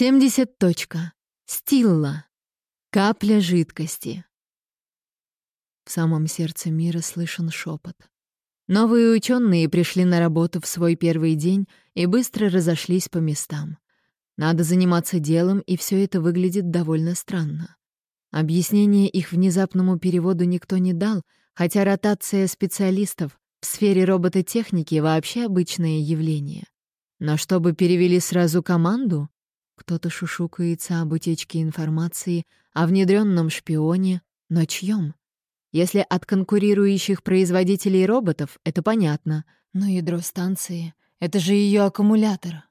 70. Точка. Стилла. Капля жидкости. В самом сердце мира слышен шепот. Новые ученые пришли на работу в свой первый день и быстро разошлись по местам. Надо заниматься делом, и все это выглядит довольно странно. Объяснение их внезапному переводу никто не дал, хотя ротация специалистов в сфере робототехники вообще обычное явление. Но чтобы перевели сразу команду, кто-то шушукается об утечке информации, о внедренном шпионе, но чьем? Если от конкурирующих производителей роботов, это понятно. Но ядро станции — это же ее аккумулятор.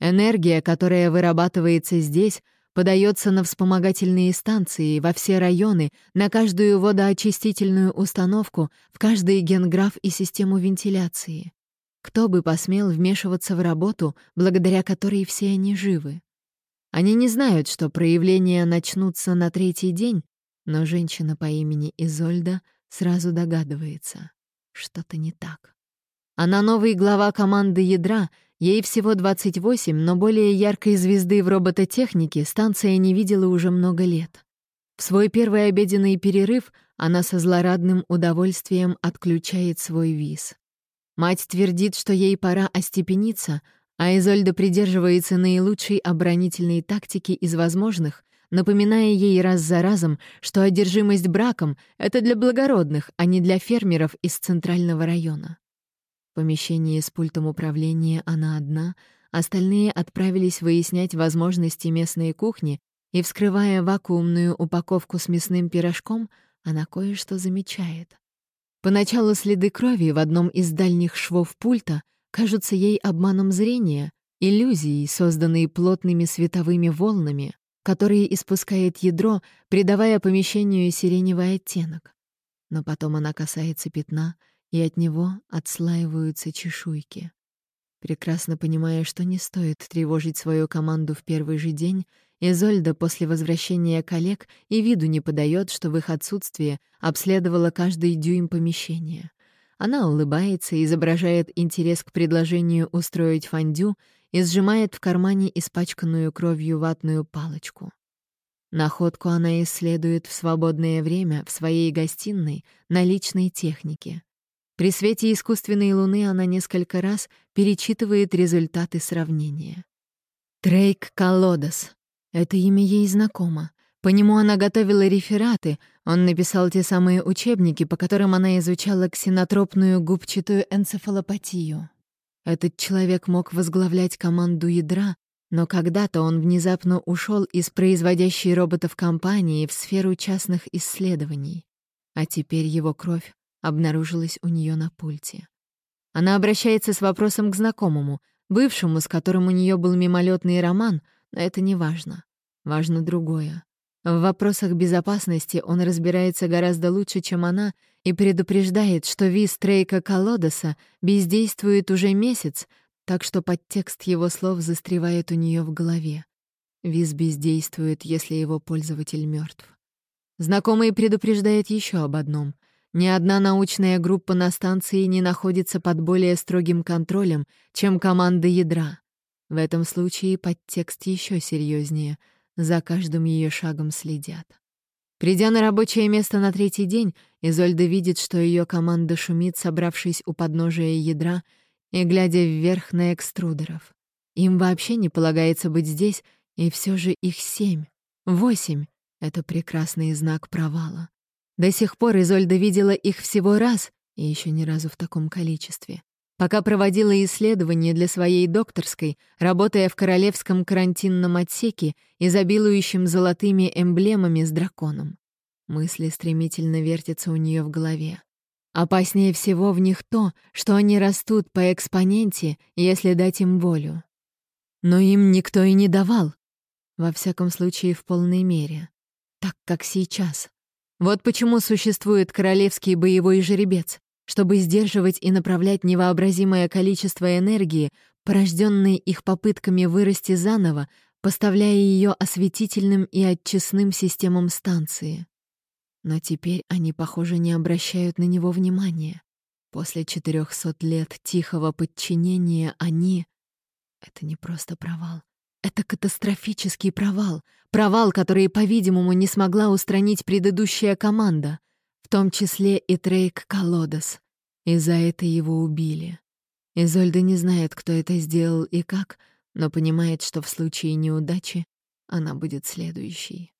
Энергия, которая вырабатывается здесь, подается на вспомогательные станции, во все районы, на каждую водоочистительную установку, в каждый генграф и систему вентиляции. Кто бы посмел вмешиваться в работу, благодаря которой все они живы? Они не знают, что проявления начнутся на третий день, но женщина по имени Изольда сразу догадывается. Что-то не так. Она новый глава команды ядра, ей всего 28, но более яркой звезды в робототехнике станция не видела уже много лет. В свой первый обеденный перерыв она со злорадным удовольствием отключает свой виз. Мать твердит, что ей пора остепениться, а Изольда придерживается наилучшей оборонительной тактики из возможных, напоминая ей раз за разом, что одержимость браком — это для благородных, а не для фермеров из центрального района. В помещении с пультом управления она одна, остальные отправились выяснять возможности местной кухни, и, вскрывая вакуумную упаковку с мясным пирожком, она кое-что замечает. Поначалу следы крови в одном из дальних швов пульта кажутся ей обманом зрения, иллюзией, созданной плотными световыми волнами, которые испускает ядро, придавая помещению сиреневый оттенок. Но потом она касается пятна, и от него отслаиваются чешуйки. Прекрасно понимая, что не стоит тревожить свою команду в первый же день, Изольда после возвращения коллег и виду не подает, что в их отсутствие обследовала каждый дюйм помещения — она улыбается, изображает интерес к предложению устроить фондю и сжимает в кармане испачканную кровью ватную палочку. Находку она исследует в свободное время в своей гостиной на личной технике. При свете искусственной луны она несколько раз перечитывает результаты сравнения. Трейк Колодос. Это имя ей знакомо. По нему она готовила рефераты, он написал те самые учебники, по которым она изучала ксенотропную губчатую энцефалопатию. Этот человек мог возглавлять команду ядра, но когда-то он внезапно ушел из производящей роботов компании в сферу частных исследований. А теперь его кровь обнаружилась у нее на пульте. Она обращается с вопросом к знакомому, бывшему, с которым у нее был мимолетный роман, но это не важно. Важно другое. В вопросах безопасности он разбирается гораздо лучше, чем она, и предупреждает, что виз Трейка Колодоса бездействует уже месяц, так что подтекст его слов застревает у нее в голове. Виз бездействует, если его пользователь мертв. Знакомый предупреждает еще об одном. Ни одна научная группа на станции не находится под более строгим контролем, чем команда ядра. В этом случае подтекст еще серьезнее — за каждым ее шагом следят. Придя на рабочее место на третий день, Изольда видит, что ее команда шумит, собравшись у подножия ядра и глядя вверх на экструдеров. Им вообще не полагается быть здесь, и все же их семь, восемь — это прекрасный знак провала. До сих пор Изольда видела их всего раз, и еще ни разу в таком количестве. Пока проводила исследования для своей докторской, работая в королевском карантинном отсеке, изобилующем золотыми эмблемами с драконом. Мысли стремительно вертятся у нее в голове. Опаснее всего в них то, что они растут по экспоненте, если дать им волю. Но им никто и не давал. Во всяком случае, в полной мере. Так, как сейчас. Вот почему существует королевский боевой жеребец, чтобы сдерживать и направлять невообразимое количество энергии, порожденной их попытками вырасти заново, поставляя ее осветительным и отчестным системам станции. Но теперь они, похоже, не обращают на него внимания. После четырехсот лет тихого подчинения они... Это не просто провал. Это катастрофический провал. Провал, который, по-видимому, не смогла устранить предыдущая команда, в том числе и Трейк Колодос. И за это его убили. Изольда не знает, кто это сделал и как, но понимает, что в случае неудачи она будет следующей.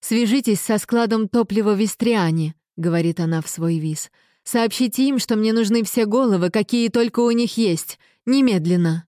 «Свяжитесь со складом топлива в Вестриане», — говорит она в свой виз. «Сообщите им, что мне нужны все головы, какие только у них есть. Немедленно».